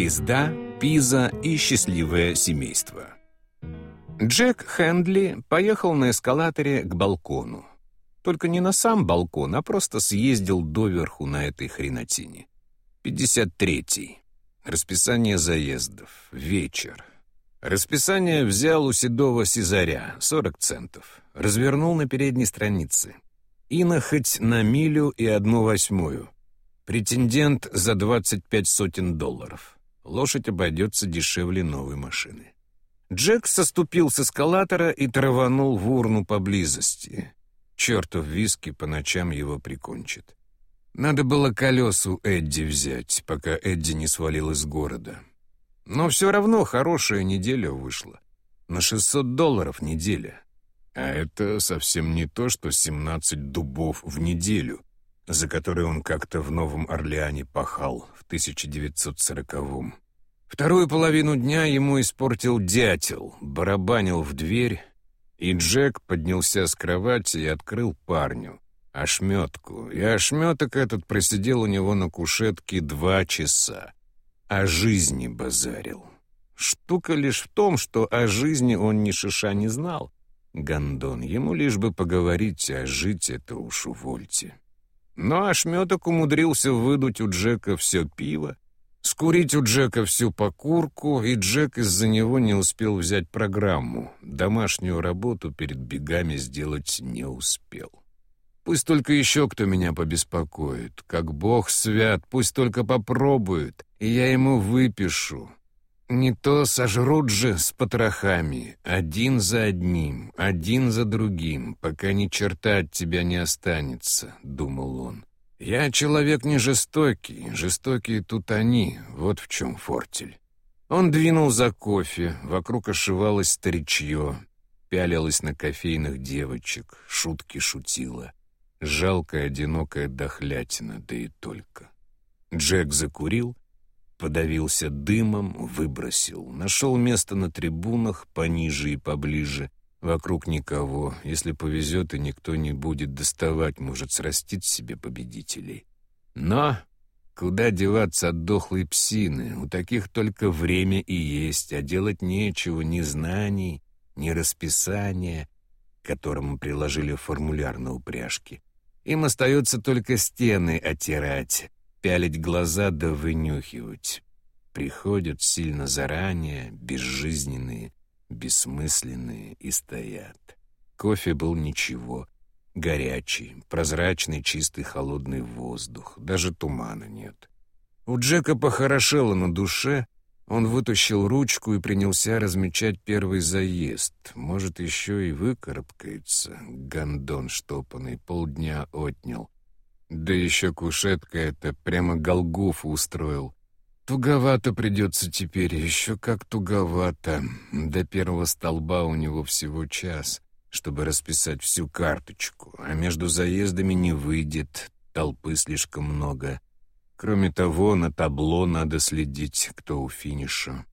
Пизда, Пиза и счастливое семейство. Джек Хэндли поехал на эскалаторе к балкону. Только не на сам балкон, а просто съездил доверху на этой хренотине. 53-й. Расписание заездов. Вечер. Расписание взял у седого Сизаря, 40 центов. Развернул на передней странице. И на хоть на милю и одну восьмую. Претендент за 25 сотен долларов. Лошадь обойдется дешевле новой машины. Джек соступил с эскалатора и траванул в урну поблизости. Чертов виски по ночам его прикончит. Надо было колесу Эдди взять, пока Эдди не свалил из города. Но все равно хорошая неделя вышла. На 600 долларов неделя. А это совсем не то, что 17 дубов в неделю, за которые он как-то в Новом Орлеане пахал в 1940-м. Вторую половину дня ему испортил дятел, барабанил в дверь, и Джек поднялся с кровати и открыл парню ошметку. И ошметок этот просидел у него на кушетке два часа. О жизни базарил. Штука лишь в том, что о жизни он ни шиша не знал. Гондон, ему лишь бы поговорить, а жить это уж увольте. Но ошметок умудрился выдуть у Джека все пиво, Скурить у Джека всю покурку, и Джек из-за него не успел взять программу. Домашнюю работу перед бегами сделать не успел. Пусть только еще кто меня побеспокоит. Как бог свят, пусть только попробует, и я ему выпишу. Не то сожрут же с потрохами, один за одним, один за другим, пока ни черта от тебя не останется, — думал он. «Я человек не жестокий, жестокие тут они, вот в чем фортель». Он двинул за кофе, вокруг ошивалось старичье, пялилась на кофейных девочек, шутки шутила. Жалкая, одинокая дохлятина, да и только. Джек закурил, подавился дымом, выбросил, нашел место на трибунах пониже и поближе, Вокруг никого. Если повезет, и никто не будет доставать, может срастить себе победителей. Но куда деваться от дохлой псины? У таких только время и есть, а делать нечего ни знаний, ни расписания, к которому приложили формуляр на упряжке. Им остается только стены отирать, пялить глаза да вынюхивать. Приходят сильно заранее, безжизненные, бессмысленные и стоят. Кофе был ничего. Горячий, прозрачный, чистый, холодный воздух. Даже тумана нет. У Джека похорошело на душе. Он вытащил ручку и принялся размечать первый заезд. Может, еще и выкарабкается. Гондон штопанный полдня отнял. Да еще кушетка эта прямо Голгофу устроил. Туговато придется теперь, еще как туговато. До первого столба у него всего час, чтобы расписать всю карточку, а между заездами не выйдет, толпы слишком много. Кроме того, на табло надо следить, кто у финиша.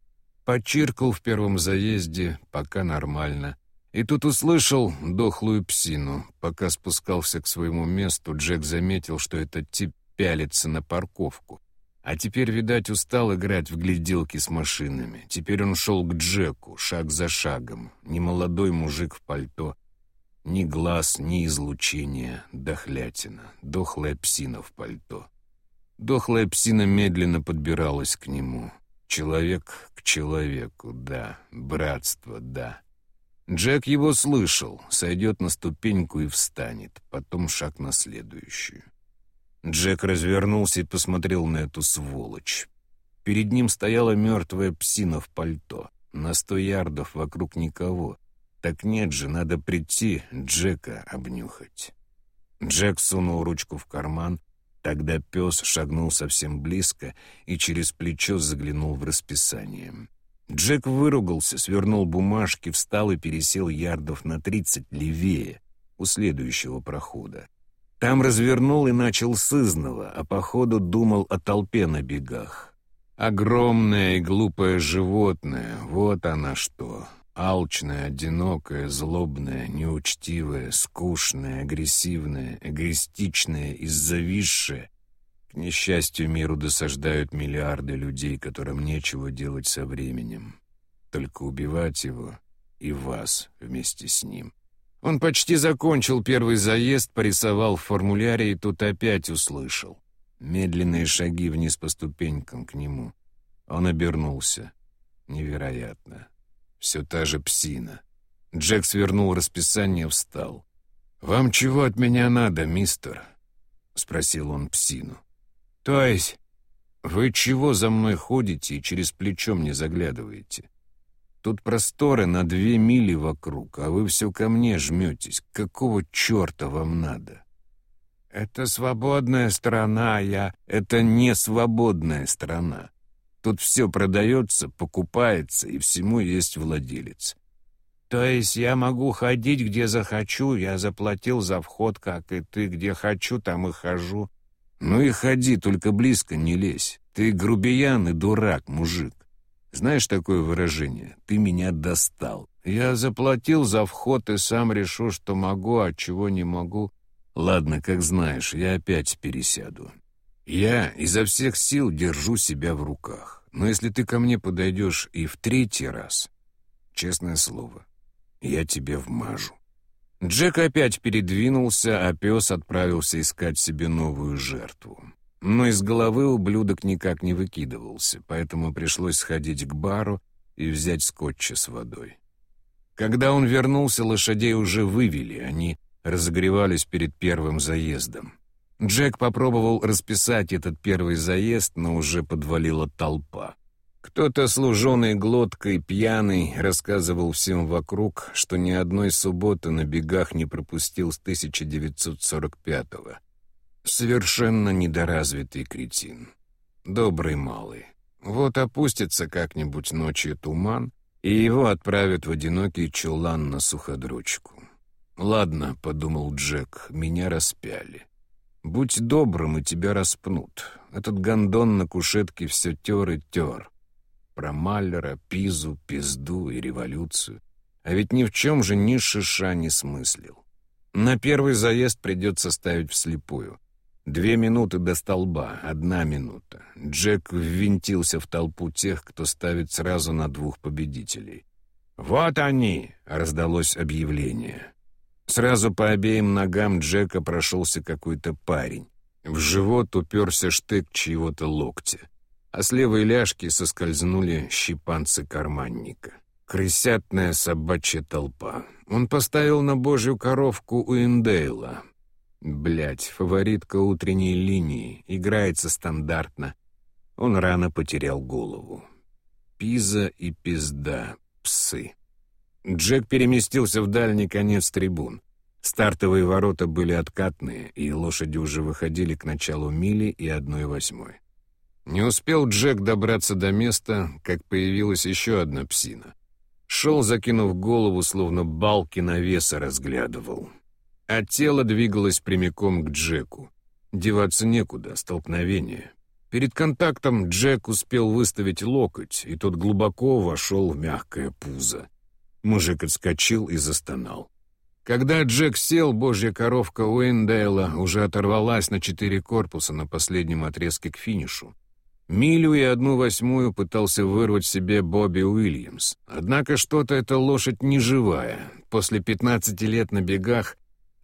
Почиркал в первом заезде, пока нормально. И тут услышал дохлую псину. Пока спускался к своему месту, Джек заметил, что этот тип пялится на парковку. А теперь, видать, устал играть в гляделки с машинами. Теперь он шел к Джеку, шаг за шагом. Немолодой мужик в пальто. Ни глаз, ни излучения. Дохлятина. Дохлая псина в пальто. Дохлая псина медленно подбиралась к нему. Человек к человеку, да. Братство, да. Джек его слышал. Сойдет на ступеньку и встанет. Потом шаг на следующую. Джек развернулся и посмотрел на эту сволочь. Перед ним стояла мертвая псина в пальто. На сто ярдов вокруг никого. Так нет же, надо прийти, Джека обнюхать. Джек сунул ручку в карман, тогда пес шагнул совсем близко и через плечо заглянул в расписание. Джек выругался, свернул бумажки, встал и пересел ярдов на тридцать левее у следующего прохода. Там развернул и начал с изного, а походу думал о толпе на бегах. Огромное и глупое животное, вот она что. Алчная, одинокая, злобная, неучтивая, скучная, агрессивная, эгоистичная и зависшая. Несчастью, миру досаждают миллиарды людей, которым нечего делать со временем. Только убивать его и вас вместе с ним. Он почти закончил первый заезд, порисовал в формуляре и тут опять услышал. Медленные шаги вниз по ступенькам к нему. Он обернулся. Невероятно. Все та же псина. Джек свернул расписание, встал. «Вам чего от меня надо, мистер?» — спросил он псину. «То есть, вы чего за мной ходите и через плечо мне заглядываете? Тут просторы на две мили вокруг, а вы все ко мне жметесь. Какого черта вам надо?» «Это свободная страна, а я...» «Это не свободная страна. Тут все продается, покупается, и всему есть владелец. То есть я могу ходить, где захочу, я заплатил за вход, как и ты, где хочу, там и хожу. «Ну и ходи, только близко не лезь. Ты грубиян и дурак, мужик. Знаешь такое выражение? Ты меня достал. Я заплатил за вход и сам решу, что могу, а чего не могу. Ладно, как знаешь, я опять пересяду. Я изо всех сил держу себя в руках. Но если ты ко мне подойдешь и в третий раз, честное слово, я тебе вмажу». Джек опять передвинулся, а пес отправился искать себе новую жертву. Но из головы ублюдок никак не выкидывался, поэтому пришлось сходить к бару и взять скотча с водой. Когда он вернулся, лошадей уже вывели, они разогревались перед первым заездом. Джек попробовал расписать этот первый заезд, но уже подвалила толпа. Кто-то, служенный глоткой, пьяный, рассказывал всем вокруг, что ни одной субботы на бегах не пропустил с 1945-го. Совершенно недоразвитый кретин. Добрый малый. Вот опустится как-нибудь ночью туман, и его отправят в одинокий чулан на суходрочку. «Ладно», — подумал Джек, — «меня распяли. Будь добрым, и тебя распнут. Этот гондон на кушетке все тер и тер про Маллера, Пизу, Пизду и революцию. А ведь ни в чем же ни шиша не смыслил. На первый заезд придется ставить вслепую. Две минуты до столба, одна минута. Джек ввинтился в толпу тех, кто ставит сразу на двух победителей. «Вот они!» — раздалось объявление. Сразу по обеим ногам Джека прошелся какой-то парень. В живот уперся штык чьего-то локтя а с левой ляжки соскользнули щипанцы карманника. Крысятная собачья толпа. Он поставил на божью коровку Уиндейла. Блять, фаворитка утренней линии, играется стандартно. Он рано потерял голову. Пиза и пизда, псы. Джек переместился в дальний конец трибун. Стартовые ворота были откатные, и лошади уже выходили к началу мили и одной восьмой. Не успел Джек добраться до места, как появилась еще одна псина. Шел, закинув голову, словно балки навеса разглядывал. А тело двигалось прямиком к Джеку. Деваться некуда, столкновение. Перед контактом Джек успел выставить локоть, и тот глубоко вошел в мягкое пузо. Мужик отскочил и застонал. Когда Джек сел, божья коровка Уэндейла уже оторвалась на четыре корпуса на последнем отрезке к финишу. Милю и одну восьмую пытался вырвать себе Бобби Уильямс. Однако что-то эта лошадь не живая. После 15 лет на бегах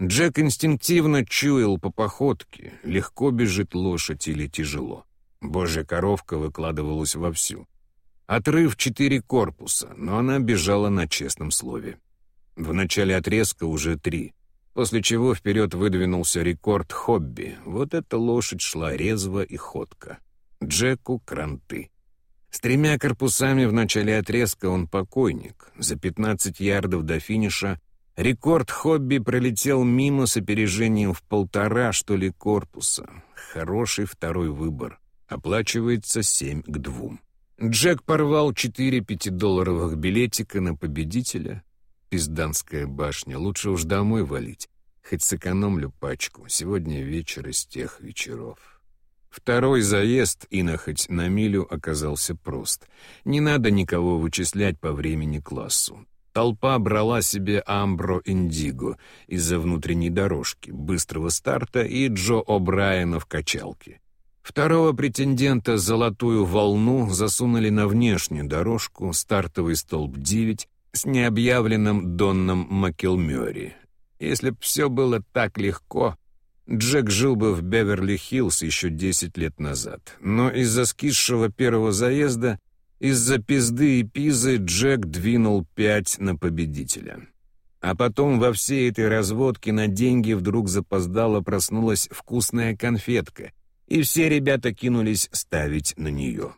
Джек инстинктивно чуял по походке, легко бежит лошадь или тяжело. Божья коровка выкладывалась вовсю. Отрыв четыре корпуса, но она бежала на честном слове. В начале отрезка уже три, после чего вперед выдвинулся рекорд хобби. Вот эта лошадь шла резво и ходко. Джеку кранты. С тремя корпусами в начале отрезка он покойник. За 15 ярдов до финиша рекорд хобби пролетел мимо с опережением в полтора, что ли, корпуса. Хороший второй выбор. Оплачивается 7 к 2. Джек порвал четыре пятидолларовых билетика на победителя. Пизданская башня. Лучше уж домой валить. Хоть сэкономлю пачку. Сегодня вечер из тех вечеров. Второй заезд, и на хоть на милю, оказался прост. Не надо никого вычислять по времени классу. Толпа брала себе Амбро Индиго из-за внутренней дорожки, быстрого старта и Джо О'Брайена в качалке. Второго претендента «Золотую волну» засунули на внешнюю дорожку, стартовый столб 9, с необъявленным Донном Макелмёри. Если б все было так легко, Джек жил бы в Беверли-Хиллз еще 10 лет назад. Но из-за скисшего первого заезда, из-за пизды и пизы Джек двинул пять на победителя. А потом во всей этой разводке на деньги вдруг запоздало проснулась вкусная конфетка — и все ребята кинулись ставить на нее.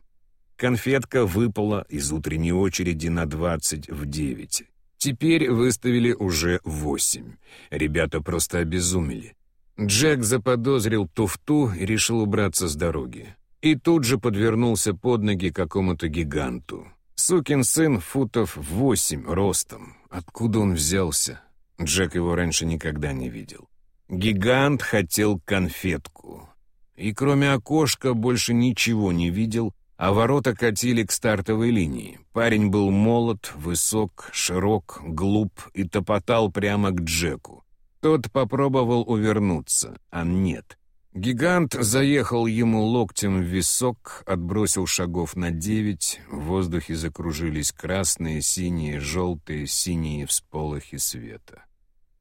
Конфетка выпала из утренней очереди на 20 в 9. Теперь выставили уже 8. Ребята просто обезумели. Джек заподозрил туфту и решил убраться с дороги. И тут же подвернулся под ноги какому-то гиганту. Сукин сын футов восемь ростом. Откуда он взялся? Джек его раньше никогда не видел. Гигант хотел конфетку и кроме окошка больше ничего не видел, а ворота катили к стартовой линии. Парень был молод, высок, широк, глуп и топотал прямо к Джеку. Тот попробовал увернуться, а нет. Гигант заехал ему локтем в висок, отбросил шагов на девять, в воздухе закружились красные, синие, желтые, синие всполохи света.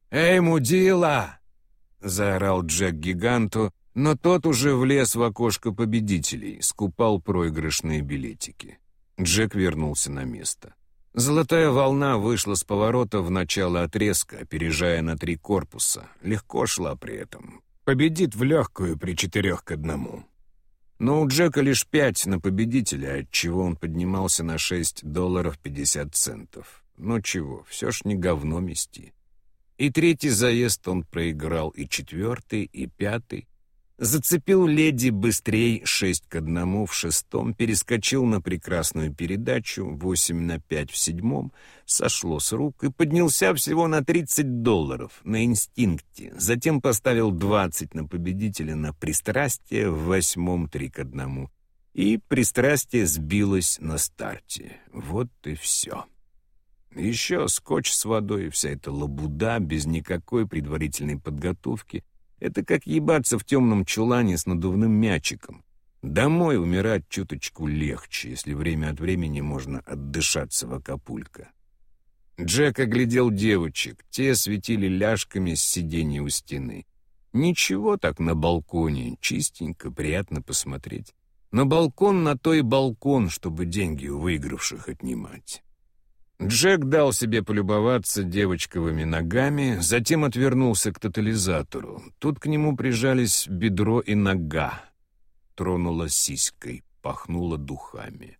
«Эй, мудила!» — заорал Джек гиганту, но тот уже влез в окошко победителей, скупал проигрышные билетики. Джек вернулся на место. Золотая волна вышла с поворота в начало отрезка, опережая на три корпуса. Легко шла при этом. Победит в легкую при четырех к одному. Но у Джека лишь пять на победителя, отчего он поднимался на шесть долларов пятьдесят центов. Но чего, все ж не говно мести. И третий заезд он проиграл, и четвертый, и пятый. Зацепил леди быстрей шесть к одному в шестом, перескочил на прекрасную передачу восемь на пять в седьмом, сошло с рук и поднялся всего на тридцать долларов на инстинкте. Затем поставил двадцать на победителя на пристрастие в восьмом три к одному. И пристрастие сбилось на старте. Вот и все. Еще скотч с водой, вся эта лабуда без никакой предварительной подготовки — это как ебаться в темном чулане с надувным мячиком. Домой умирать чуточку легче, если время от времени можно отдышаться в Акапулько. Джек оглядел девочек, те светили ляжками с сиденья у стены. Ничего так на балконе, чистенько, приятно посмотреть. На балкон на то и балкон, чтобы деньги у выигравших отнимать. Джек дал себе полюбоваться девочковыми ногами, затем отвернулся к тотализатору. Тут к нему прижались бедро и нога. Тронула сиськой, пахнула духами.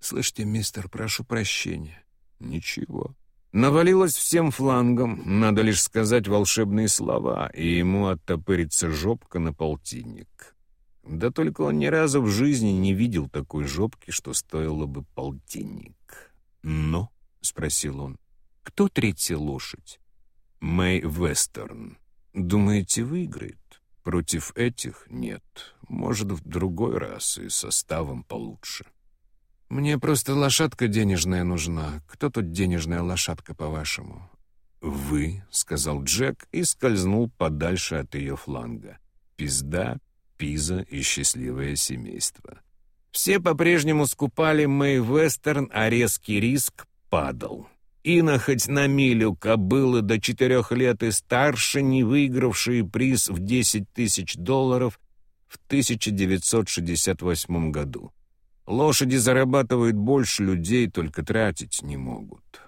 «Слышите, мистер, прошу прощения». «Ничего». Навалилась всем флангом, надо лишь сказать волшебные слова, и ему оттопырится жопка на полтинник. Да только он ни разу в жизни не видел такой жопки, что стоило бы полтинник. «Но?» — спросил он. «Кто третья лошадь?» «Мэй Вестерн. Думаете, выиграет?» «Против этих нет. Может, в другой раз и составом получше». «Мне просто лошадка денежная нужна. Кто тут денежная лошадка, по-вашему?» «Вы», — сказал Джек и скользнул подальше от ее фланга. «Пизда, пиза и счастливое семейство». Все по-прежнему скупали Мэй Вестерн, а резкий риск падал. Ина хоть на милю кобылы до четырех лет и старше, не выигравшие приз в 10 тысяч долларов в 1968 году. Лошади зарабатывают больше людей, только тратить не могут.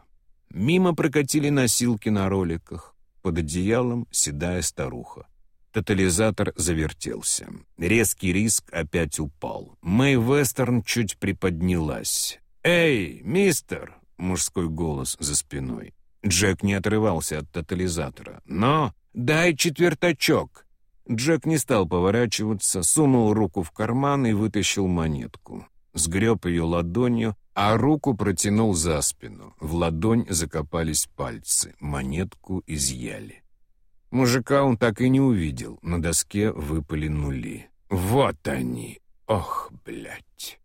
Мимо прокатили носилки на роликах. Под одеялом седая старуха. Тотализатор завертелся. Резкий риск опять упал. Мэй Вестерн чуть приподнялась. «Эй, мистер!» — мужской голос за спиной. Джек не отрывался от тотализатора. «Но дай четвертачок!» Джек не стал поворачиваться, сунул руку в карман и вытащил монетку. Сгреб ее ладонью, а руку протянул за спину. В ладонь закопались пальцы, монетку изъяли. Мужика он так и не увидел. На доске выпали нули. Вот они! Ох, блядь!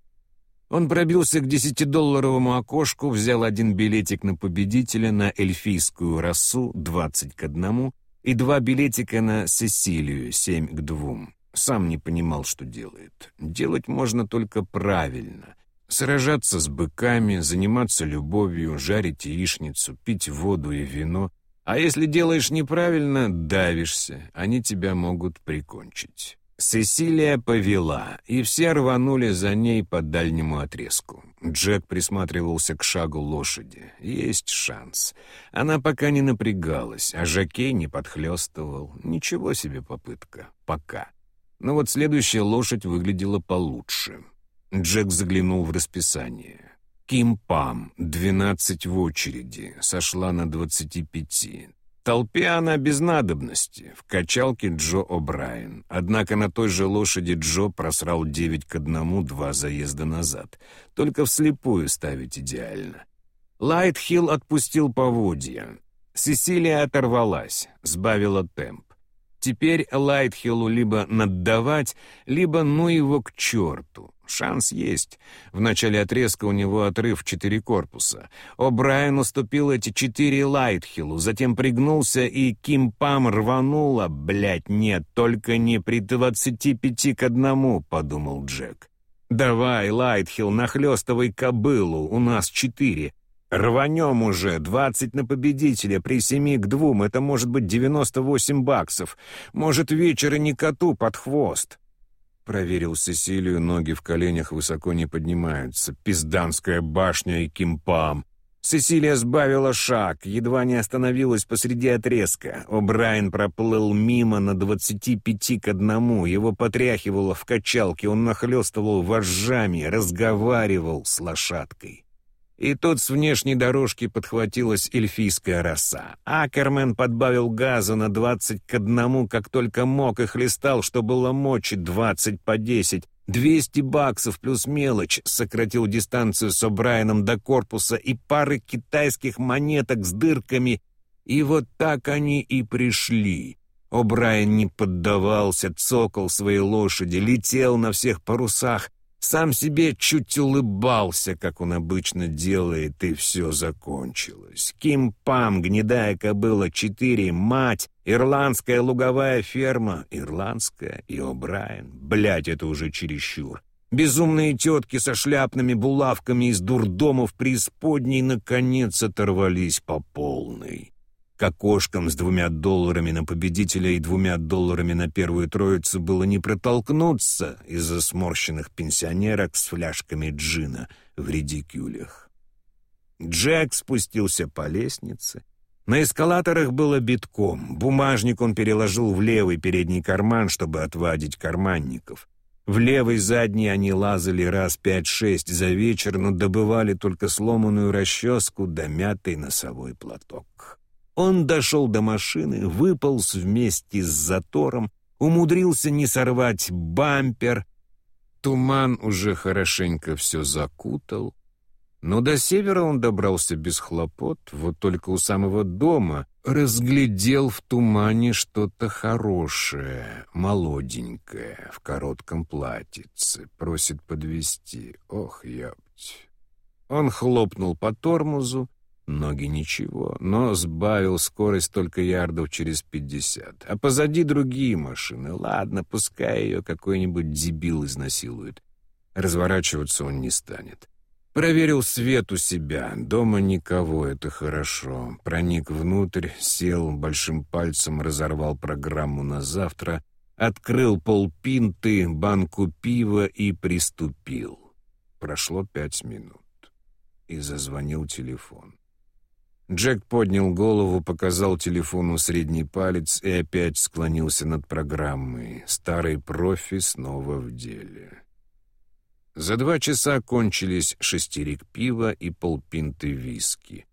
Он пробился к десятидолларовому окошку, взял один билетик на победителя на эльфийскую расу 20 к одному и два билетика на Сесилию 7 к двум. Сам не понимал, что делает. Делать можно только правильно. Сражаться с быками, заниматься любовью, жарить яичницу, пить воду и вино. А если делаешь неправильно, давишься, они тебя могут прикончить. Сесилия повела, и все рванули за ней по дальнему отрезку. Джек присматривался к шагу лошади. Есть шанс. Она пока не напрягалась, а Жакей не подхлёстывал. Ничего себе попытка. Пока. Но вот следующая лошадь выглядела получше. Джек заглянул в расписание. Ким Пам, 12 в очереди, сошла на 25. Толпе она без надобности, в качалке Джо О'Брайен. Однако на той же лошади Джо просрал 9 к 1 два заезда назад. Только вслепую ставить идеально. Лайтхилл отпустил поводья. Сесилия оторвалась, сбавила темп. Теперь Лайтхиллу либо наддавать, либо ну его к черту. Шанс есть. В начале отрезка у него отрыв четыре корпуса. О'Брайен уступил эти четыре Лайтхиллу, затем пригнулся, и Ким Пам рванула. Блять, нет, только не при двадцати пяти к одному, подумал Джек. «Давай, Лайтхилл, нахлёстывай кобылу, у нас четыре. Рванем уже, двадцать на победителя, при семи к двум, это может быть девяносто восемь баксов. Может, вечер и не коту под хвост». Проверил Сесилию, ноги в коленях высоко не поднимаются. Пизданская башня и кимпам. Сесилия сбавила шаг, едва не остановилась посреди отрезка. О'Брайен проплыл мимо на двадцати пяти к одному. Его потряхивало в качалке, он нахлёстывал вожжами, разговаривал с лошадкой. И тут с внешней дорожки подхватилась эльфийская роса. Акермен подбавил газа на двадцать к одному, как только мог, и хлестал, что было мочи, двадцать по десять. Двести баксов плюс мелочь сократил дистанцию с О'Брайеном до корпуса и пары китайских монеток с дырками. И вот так они и пришли. О'Брайен не поддавался, цокол своей лошади, летел на всех парусах, сам себе чуть улыбался, как он обычно делает, и все закончилось. Ким Пам, гнедая кобыла, четыре, мать, ирландская луговая ферма, ирландская и О'Брайен. Блядь, это уже чересчур. Безумные тетки со шляпными булавками из дурдомов преисподней наконец оторвались по полной к окошкам с двумя долларами на победителя и двумя долларами на первую троицу было не протолкнуться из-за сморщенных пенсионерок с фляжками джина в редикюлях. Джек спустился по лестнице. На эскалаторах было битком. Бумажник он переложил в левый передний карман, чтобы отвадить карманников. В левый задний они лазали раз пять-шесть за вечер, но добывали только сломанную расческу да мятый носовой платок. Он дошел до машины, выполз вместе с затором, умудрился не сорвать бампер. Туман уже хорошенько все закутал. Но до севера он добрался без хлопот, вот только у самого дома разглядел в тумане что-то хорошее, молоденькое, в коротком платьице, просит подвести. Ох, ёпть. Он хлопнул по тормозу, Ноги ничего, но сбавил скорость только ярдов через пятьдесят. А позади другие машины. Ладно, пускай ее какой-нибудь дебил изнасилует. Разворачиваться он не станет. Проверил свет у себя. Дома никого, это хорошо. Проник внутрь, сел, большим пальцем разорвал программу на завтра, открыл полпинты, банку пива и приступил. Прошло пять минут. И зазвонил телефон. Джек поднял голову, показал телефону средний палец и опять склонился над программой. Старый профи снова в деле. За два часа кончились шестерик пива и полпинты виски.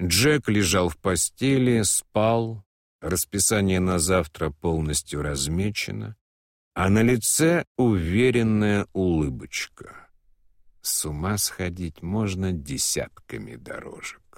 Джек лежал в постели, спал, расписание на завтра полностью размечено, а на лице уверенная улыбочка. С ума сходить можно десятками дорожек.